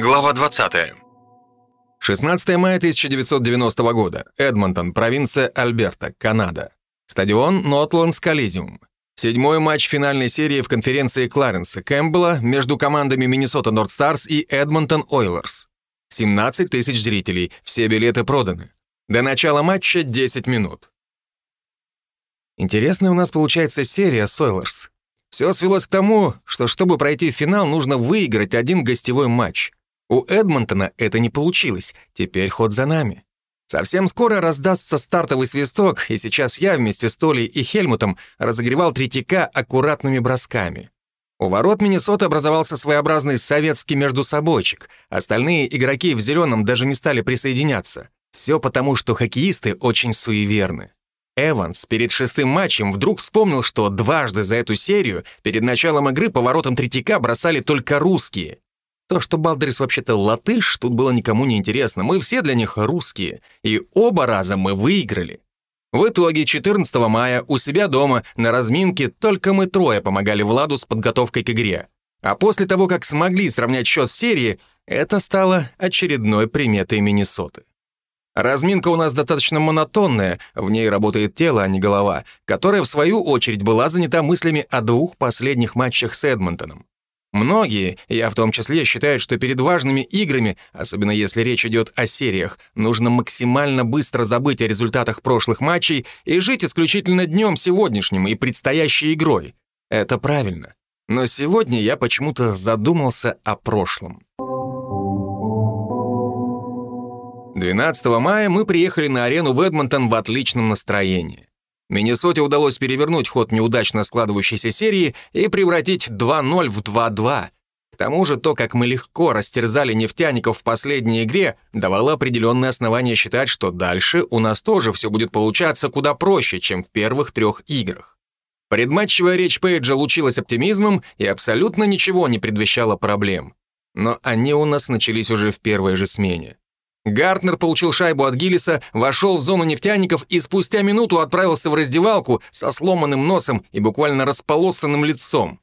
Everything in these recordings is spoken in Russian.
Глава 20. 16 мая 1990 года. Эдмонтон, провинция Альберта, Канада. Стадион Нортлендс Колизеум. Седьмой матч финальной серии в конференции Кларенса Кэмпбелла между командами Миннесота Нордстарс и Эдмонтон Ойлерс. 17 тысяч зрителей, все билеты проданы. До начала матча 10 минут. Интересная у нас получается серия с Ойлерс. Все свелось к тому, что чтобы пройти в финал, нужно выиграть один гостевой матч. У Эдмонтона это не получилось, теперь ход за нами. Совсем скоро раздастся стартовый свисток, и сейчас я вместе с Толей и Хельмутом разогревал третьяка аккуратными бросками. У ворот Миннесоты образовался своеобразный советский междусобойчик. Остальные игроки в зеленом даже не стали присоединяться. Все потому, что хоккеисты очень суеверны. Эванс перед шестым матчем вдруг вспомнил, что дважды за эту серию перед началом игры по воротам третьяка бросали только русские. То, что Балдрис вообще-то латыш, тут было никому не интересно. Мы все для них русские. И оба раза мы выиграли. В итоге 14 мая у себя дома на разминке только мы трое помогали Владу с подготовкой к игре. А после того, как смогли сравнять счет серии, это стало очередной приметой Миннесоты. Разминка у нас достаточно монотонная, в ней работает тело, а не голова, которая, в свою очередь, была занята мыслями о двух последних матчах с Эдмонтоном. Многие, я в том числе, считают, что перед важными играми, особенно если речь идет о сериях, нужно максимально быстро забыть о результатах прошлых матчей и жить исключительно днем сегодняшним и предстоящей игрой. Это правильно. Но сегодня я почему-то задумался о прошлом. 12 мая мы приехали на арену в Эдмонтон в отличном настроении. Миннесоте удалось перевернуть ход неудачно складывающейся серии и превратить 2-0 в 2-2. К тому же то, как мы легко растерзали нефтяников в последней игре, давало определенное основание считать, что дальше у нас тоже все будет получаться куда проще, чем в первых трех играх. Предматчевая речь Пейджа лучилась оптимизмом и абсолютно ничего не предвещало проблем. Но они у нас начались уже в первой же смене. Гартнер получил шайбу от Гиллиса, вошел в зону нефтяников и спустя минуту отправился в раздевалку со сломанным носом и буквально располосанным лицом.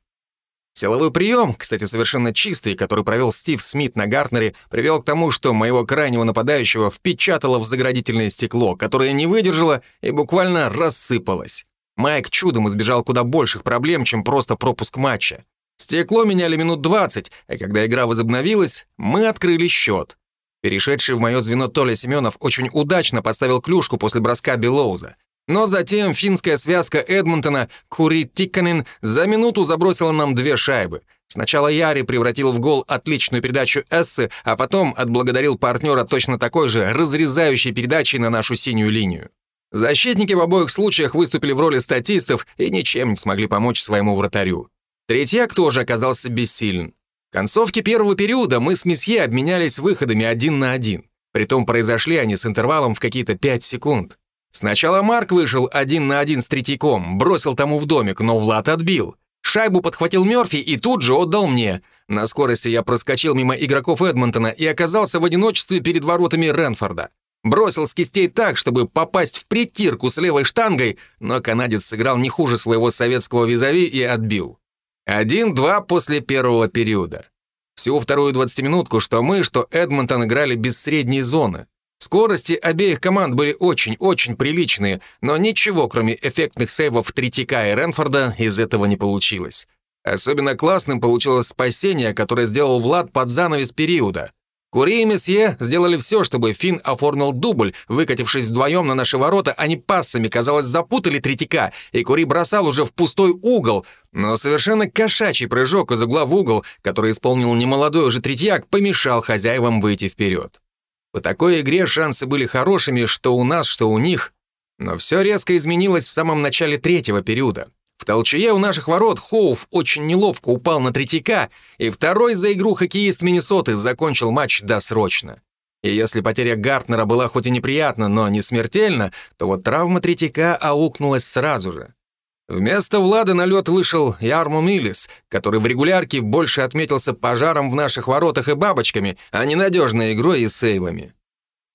Силовой прием, кстати, совершенно чистый, который провел Стив Смит на Гартнере, привел к тому, что моего крайнего нападающего впечатало в заградительное стекло, которое не выдержало и буквально рассыпалось. Майк чудом избежал куда больших проблем, чем просто пропуск матча. Стекло меняли минут 20, а когда игра возобновилась, мы открыли счет. Перешедший в мое звено Толя Семенов очень удачно поставил клюшку после броска Белоуза. Но затем финская связка Эдмонтона Кури Тикканен за минуту забросила нам две шайбы. Сначала Яри превратил в гол отличную передачу Эссы, а потом отблагодарил партнера точно такой же, разрезающей передачей на нашу синюю линию. Защитники в обоих случаях выступили в роли статистов и ничем не смогли помочь своему вратарю. Третьяк тоже оказался бессилен. В концовке первого периода мы с месье обменялись выходами один на один. Притом произошли они с интервалом в какие-то 5 секунд. Сначала Марк вышел один на один с Третьяком, бросил тому в домик, но Влад отбил. Шайбу подхватил Мёрфи и тут же отдал мне. На скорости я проскочил мимо игроков Эдмонтона и оказался в одиночестве перед воротами Ренфорда. Бросил с кистей так, чтобы попасть в притирку с левой штангой, но канадец сыграл не хуже своего советского визави и отбил. Один-два после первого периода. Всю вторую двадцатиминутку что мы, что Эдмонтон играли без средней зоны. Скорости обеих команд были очень-очень приличные, но ничего, кроме эффектных сейвов Третьяка и Ренфорда, из этого не получилось. Особенно классным получилось спасение, которое сделал Влад под занавес периода. Кури и Месье сделали все, чтобы Финн оформил дубль, выкатившись вдвоем на наши ворота, они пассами, казалось, запутали Третьяка, и Кури бросал уже в пустой угол, но совершенно кошачий прыжок из угла в угол, который исполнил немолодой уже Третьяк, помешал хозяевам выйти вперед. По такой игре шансы были хорошими, что у нас, что у них, но все резко изменилось в самом начале третьего периода. В толчее у наших ворот Хоуф очень неловко упал на Третьяка, и второй за игру хоккеист Миннесоты закончил матч досрочно. И если потеря Гартнера была хоть и неприятна, но не смертельна, то вот травма Третьяка аукнулась сразу же. Вместо Влада на лед вышел Ярмо Миллис, который в регулярке больше отметился пожаром в наших воротах и бабочками, а не надежной игрой и сейвами.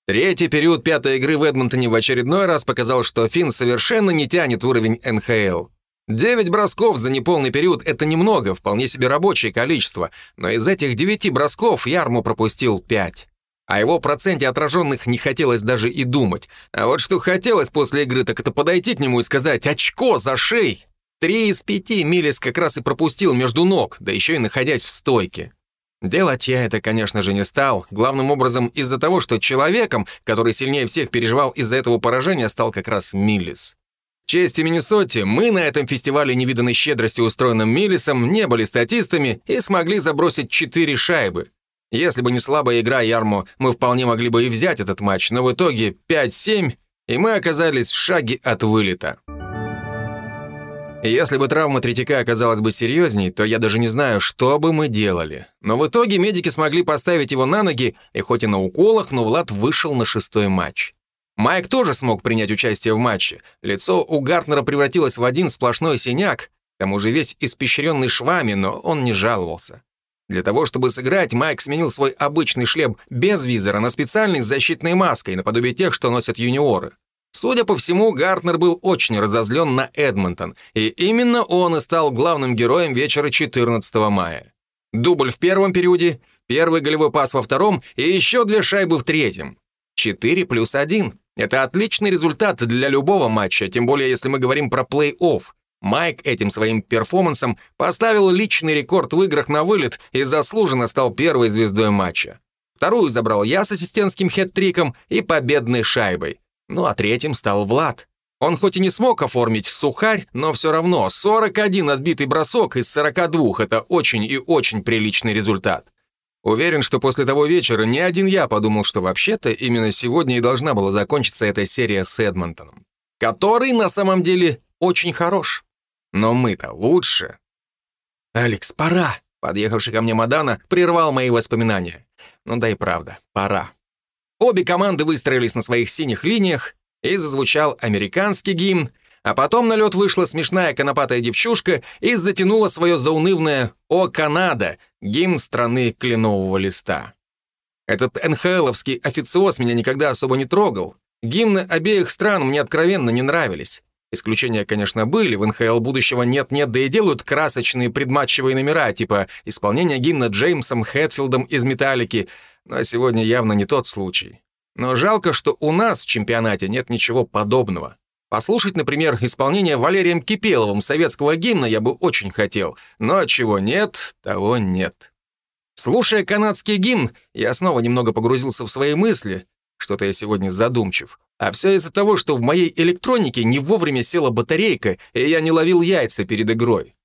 Третий период пятой игры в Эдмонтоне в очередной раз показал, что Финн совершенно не тянет уровень НХЛ. Девять бросков за неполный период — это немного, вполне себе рабочее количество, но из этих девяти бросков Ярму пропустил пять. О его проценте отраженных не хотелось даже и думать. А вот что хотелось после игры, так это подойти к нему и сказать «Очко за шей!» Три из пяти Милис как раз и пропустил между ног, да еще и находясь в стойке. Делать я это, конечно же, не стал, главным образом из-за того, что человеком, который сильнее всех переживал из-за этого поражения, стал как раз Миллис. Чести Миннесоте, мы на этом фестивале невиданной щедрости, устроенном Миллисом, не были статистами и смогли забросить четыре шайбы. Если бы не слабая игра Ярмо, мы вполне могли бы и взять этот матч, но в итоге 5-7, и мы оказались в шаге от вылета. Если бы травма Третьяка оказалась бы серьезней, то я даже не знаю, что бы мы делали. Но в итоге медики смогли поставить его на ноги, и хоть и на уколах, но Влад вышел на шестой матч. Майк тоже смог принять участие в матче. Лицо у Гартнера превратилось в один сплошной синяк, к тому же весь испещренный швами, но он не жаловался. Для того, чтобы сыграть, Майк сменил свой обычный шлем без визора на специальный с защитной маской, наподобие тех, что носят юниоры. Судя по всему, Гартнер был очень разозлен на Эдмонтон, и именно он и стал главным героем вечера 14 мая. Дубль в первом периоде, первый голевой пас во втором и еще две шайбы в третьем. 4 плюс 1. Это отличный результат для любого матча, тем более если мы говорим про плей-офф. Майк этим своим перформансом поставил личный рекорд в играх на вылет и заслуженно стал первой звездой матча. Вторую забрал я с ассистентским хет-триком и победной шайбой. Ну а третьим стал Влад. Он хоть и не смог оформить сухарь, но все равно 41 отбитый бросок из 42 — это очень и очень приличный результат. Уверен, что после того вечера ни один я подумал, что вообще-то именно сегодня и должна была закончиться эта серия с Эдмонтоном, который на самом деле очень хорош. Но мы-то лучше. «Алекс, пора!» — подъехавший ко мне Мадана прервал мои воспоминания. Ну да и правда, пора. Обе команды выстроились на своих синих линиях, и зазвучал американский гимн, а потом на лед вышла смешная конопатая девчушка и затянула свое заунывное «О, Канада!» гимн страны кленового листа. Этот НХЛовский официоз меня никогда особо не трогал. Гимны обеих стран мне откровенно не нравились. Исключения, конечно, были, в НХЛ будущего нет-нет, да и делают красочные предматчевые номера, типа исполнения гимна Джеймсом Хэтфилдом из «Металлики», но сегодня явно не тот случай. Но жалко, что у нас в чемпионате нет ничего подобного. Послушать, например, исполнение Валерием Кипеловым советского гимна я бы очень хотел, но чего нет, того нет. Слушая канадский гимн, я снова немного погрузился в свои мысли, что-то я сегодня задумчив. А все из-за того, что в моей электронике не вовремя села батарейка, и я не ловил яйца перед игрой.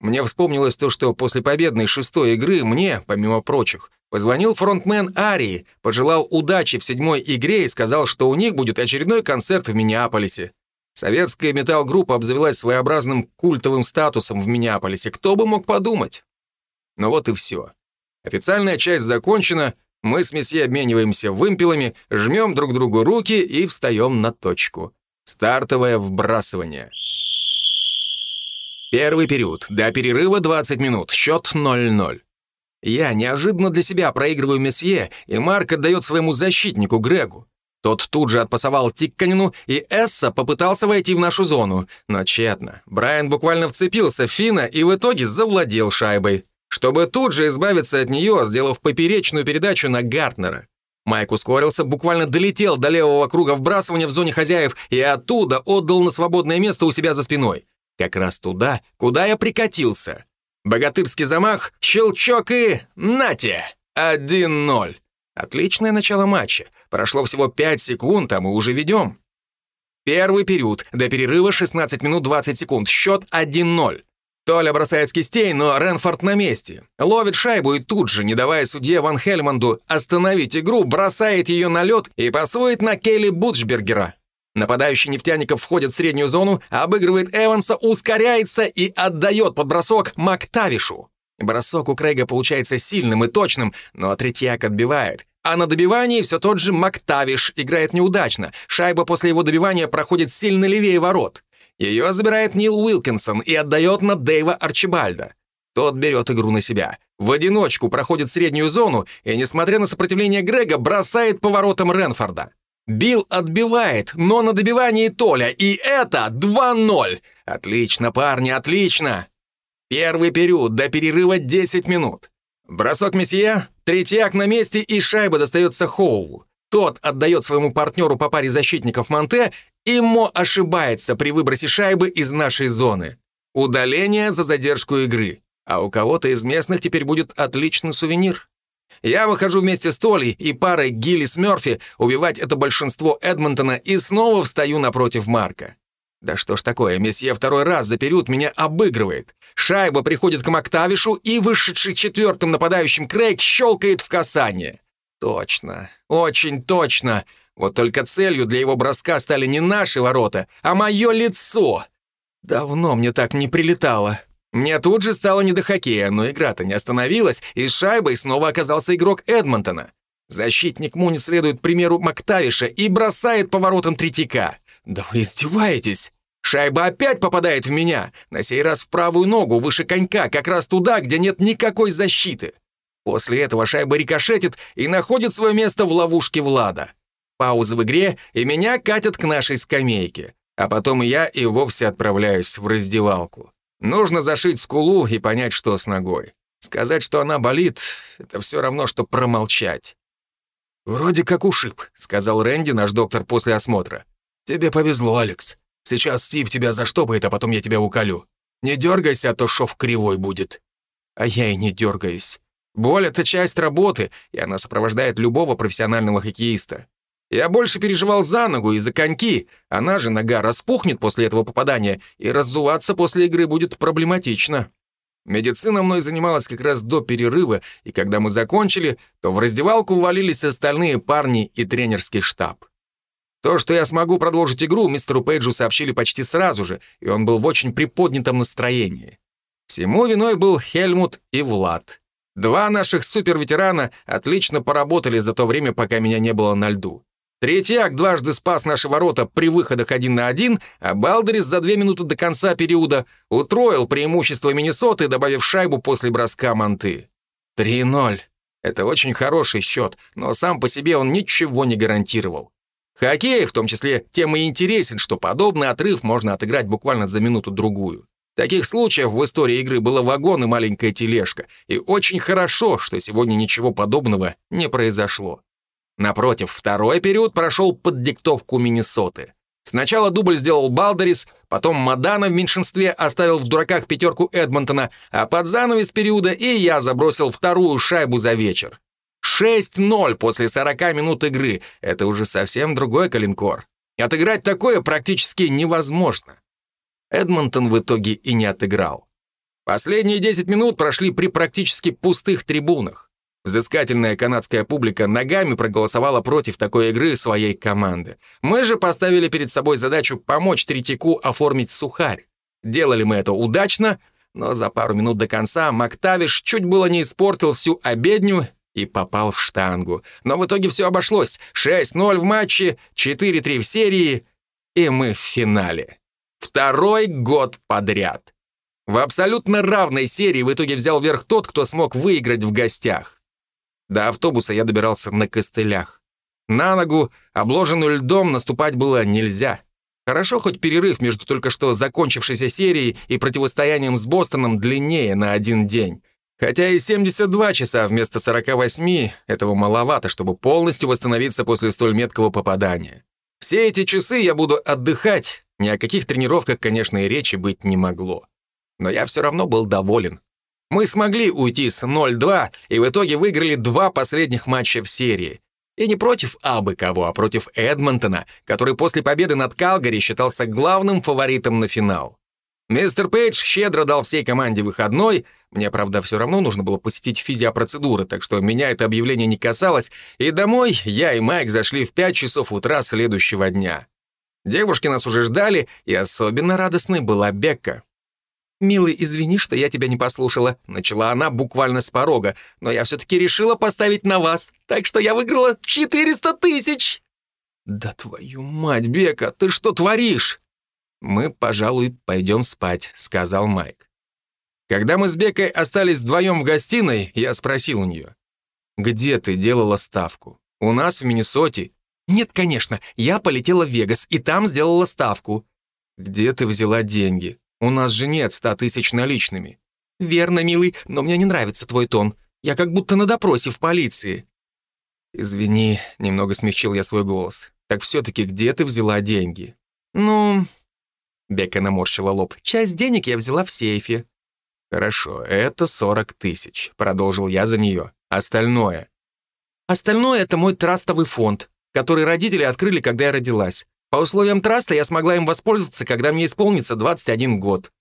Мне вспомнилось то, что после победной шестой игры мне, помимо прочих, Позвонил фронтмен Арии, пожелал удачи в седьмой игре и сказал, что у них будет очередной концерт в Миннеаполисе. Советская металл-группа обзавелась своеобразным культовым статусом в Миннеаполисе. Кто бы мог подумать? Ну вот и все. Официальная часть закончена, мы с месье обмениваемся вымпелами, жмем друг другу руки и встаем на точку. Стартовое вбрасывание. Первый период. До перерыва 20 минут. Счет 0-0. Я неожиданно для себя проигрываю месье, и Марк отдает своему защитнику Грегу. Тот тут же отпасовал Тикканину, и Эсса попытался войти в нашу зону, но тщетно. Брайан буквально вцепился в Фина и в итоге завладел шайбой, чтобы тут же избавиться от нее, сделав поперечную передачу на Гартнера. Майк ускорился, буквально долетел до левого круга вбрасывания в зоне хозяев и оттуда отдал на свободное место у себя за спиной. Как раз туда, куда я прикатился. Богатырский замах, щелчок и... Нате! 1-0. Отличное начало матча. Прошло всего 5 секунд, а мы уже ведем. Первый период. До перерыва 16 минут 20 секунд. Счет 1-0. Толя бросает с кистей, но Ренфорд на месте. Ловит шайбу и тут же, не давая судье Ван Хельманду остановить игру, бросает ее на лед и пасует на Келли Бутчбергера. Нападающий нефтяников входит в среднюю зону, обыгрывает Эванса, ускоряется и отдает под бросок Мактавишу. Бросок у Крейга получается сильным и точным, но Третьяк отбивает. А на добивании все тот же Мактавиш играет неудачно. Шайба после его добивания проходит сильно левее ворот. Ее забирает Нил Уилкинсон и отдает на Дэйва Арчибальда. Тот берет игру на себя. В одиночку проходит среднюю зону и, несмотря на сопротивление Грега, бросает поворотом Ренфорда. Билл отбивает, но на добивании Толя, и это 2-0. Отлично, парни, отлично. Первый период, до перерыва 10 минут. Бросок месье, третьяк на месте, и шайба достается Хоуву. Тот отдает своему партнеру по паре защитников Монте, и Мо ошибается при выбросе шайбы из нашей зоны. Удаление за задержку игры. А у кого-то из местных теперь будет отличный сувенир. Я выхожу вместе с Толей и парой Гилли с Мёрфи убивать это большинство Эдмонтона и снова встаю напротив Марка. Да что ж такое, месье второй раз за период меня обыгрывает. Шайба приходит к Мактавишу, и вышедший четвертым нападающим Крейг щелкает в касание. Точно, очень точно. Вот только целью для его броска стали не наши ворота, а мое лицо. Давно мне так не прилетало. Мне тут же стало не до хоккея, но игра-то не остановилась, и шайбой снова оказался игрок Эдмонтона. Защитник Муни следует примеру Мактавиша и бросает поворотом третьяка. «Да вы издеваетесь!» Шайба опять попадает в меня, на сей раз в правую ногу, выше конька, как раз туда, где нет никакой защиты. После этого шайба рикошетит и находит свое место в ловушке Влада. Пауза в игре, и меня катят к нашей скамейке. А потом я и вовсе отправляюсь в раздевалку. Нужно зашить скулу и понять, что с ногой. Сказать, что она болит, это все равно, что промолчать. «Вроде как ушиб», — сказал Рэнди, наш доктор, после осмотра. «Тебе повезло, Алекс. Сейчас Стив тебя заштопает, а потом я тебя уколю. Не дергайся, а то шов кривой будет». А я и не дергаюсь. Боль — это часть работы, и она сопровождает любого профессионального хоккеиста. Я больше переживал за ногу и за коньки. Она же, нога, распухнет после этого попадания, и раззуваться после игры будет проблематично. Медицина мной занималась как раз до перерыва, и когда мы закончили, то в раздевалку увалились остальные парни и тренерский штаб. То, что я смогу продолжить игру, мистеру Пейджу сообщили почти сразу же, и он был в очень приподнятом настроении. Всему виной был Хельмут и Влад. Два наших суперветерана отлично поработали за то время, пока меня не было на льду. Третьяк дважды спас наши ворота при выходах один на один, а Балдерис за две минуты до конца периода утроил преимущество Миннесоты, добавив шайбу после броска Монты. 3-0. Это очень хороший счет, но сам по себе он ничего не гарантировал. Хоккей, в том числе, тем и интересен, что подобный отрыв можно отыграть буквально за минуту-другую. Таких случаев в истории игры было вагон и маленькая тележка, и очень хорошо, что сегодня ничего подобного не произошло. Напротив, второй период прошел под диктовку Миннесоты. Сначала дубль сделал Балдерис, потом Мадана в меньшинстве оставил в дураках пятерку Эдмонтона, а под занавес периода и я забросил вторую шайбу за вечер. 6-0 после 40 минут игры — это уже совсем другой калинкор. Отыграть такое практически невозможно. Эдмонтон в итоге и не отыграл. Последние 10 минут прошли при практически пустых трибунах. Взыскательная канадская публика ногами проголосовала против такой игры своей команды. Мы же поставили перед собой задачу помочь Третьяку оформить сухарь. Делали мы это удачно, но за пару минут до конца Мактавиш чуть было не испортил всю обедню и попал в штангу. Но в итоге все обошлось. 6-0 в матче, 4-3 в серии, и мы в финале. Второй год подряд. В абсолютно равной серии в итоге взял верх тот, кто смог выиграть в гостях. До автобуса я добирался на костылях. На ногу, обложенную льдом, наступать было нельзя. Хорошо, хоть перерыв между только что закончившейся серией и противостоянием с Бостоном длиннее на один день. Хотя и 72 часа вместо 48 этого маловато, чтобы полностью восстановиться после столь меткого попадания. Все эти часы я буду отдыхать, ни о каких тренировках, конечно, и речи быть не могло. Но я все равно был доволен. Мы смогли уйти с 0-2 и в итоге выиграли два последних матча в серии. И не против абы кого, а против Эдмонтона, который после победы над Калгари считался главным фаворитом на финал. Мистер Пейдж щедро дал всей команде выходной. Мне, правда, все равно нужно было посетить физиопроцедуры, так что меня это объявление не касалось, и домой я и Майк зашли в 5 часов утра следующего дня. Девушки нас уже ждали, и особенно радостной была Бекка. «Милый, извини, что я тебя не послушала», — начала она буквально с порога, «но я все-таки решила поставить на вас, так что я выиграла 400 тысяч!» «Да твою мать, Бека, ты что творишь?» «Мы, пожалуй, пойдем спать», — сказал Майк. Когда мы с Бекой остались вдвоем в гостиной, я спросил у нее, «Где ты делала ставку? У нас в Миннесоте «Нет, конечно, я полетела в Вегас и там сделала ставку». «Где ты взяла деньги? У нас же нет ста тысяч наличными». «Верно, милый, но мне не нравится твой тон. Я как будто на допросе в полиции». «Извини», — немного смягчил я свой голос. «Так все-таки где ты взяла деньги?» «Ну...» Бека наморщила лоб. «Часть денег я взяла в сейфе». «Хорошо, это сорок тысяч», — продолжил я за нее. «Остальное?» «Остальное — это мой трастовый фонд, который родители открыли, когда я родилась. По условиям траста я смогла им воспользоваться, когда мне исполнится 21 год».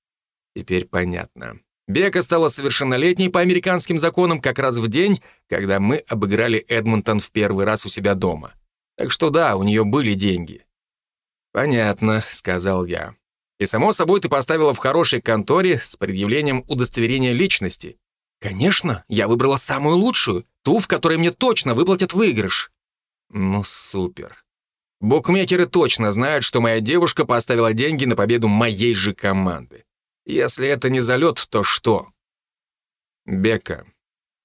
Теперь понятно. Бека стала совершеннолетней по американским законам как раз в день, когда мы обыграли Эдмонтон в первый раз у себя дома. Так что да, у нее были деньги. «Понятно», — сказал я. «И само собой ты поставила в хорошей конторе с предъявлением удостоверения личности». «Конечно, я выбрала самую лучшую, ту, в которой мне точно выплатят выигрыш». «Ну, супер. Букмекеры точно знают, что моя девушка поставила деньги на победу моей же команды. Если это не залет, то что? Бека,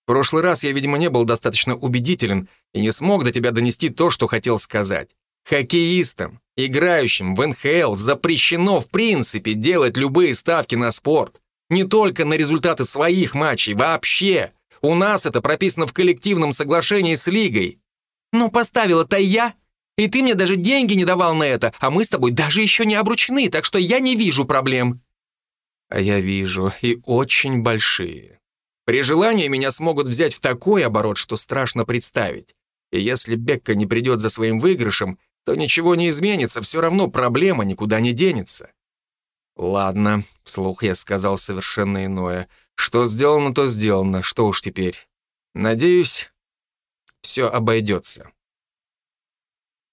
в прошлый раз я, видимо, не был достаточно убедителен и не смог до тебя донести то, что хотел сказать. Хоккеистам, играющим в НХЛ, запрещено в принципе делать любые ставки на спорт. Не только на результаты своих матчей, вообще. У нас это прописано в коллективном соглашении с лигой. Ну, поставила-то я. И ты мне даже деньги не давал на это, а мы с тобой даже еще не обручены, так что я не вижу проблем. А я вижу, и очень большие. При желании меня смогут взять в такой оборот, что страшно представить. И если Бекка не придет за своим выигрышем, то ничего не изменится, все равно проблема никуда не денется. «Ладно», — вслух я сказал совершенно иное. «Что сделано, то сделано, что уж теперь. Надеюсь, все обойдется».